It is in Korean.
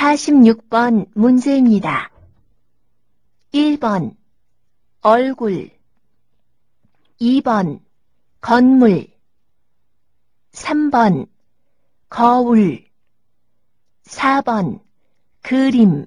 46번 문제입니다. 1번 얼굴. 2번 건물. 3번 거울. 4번 그림.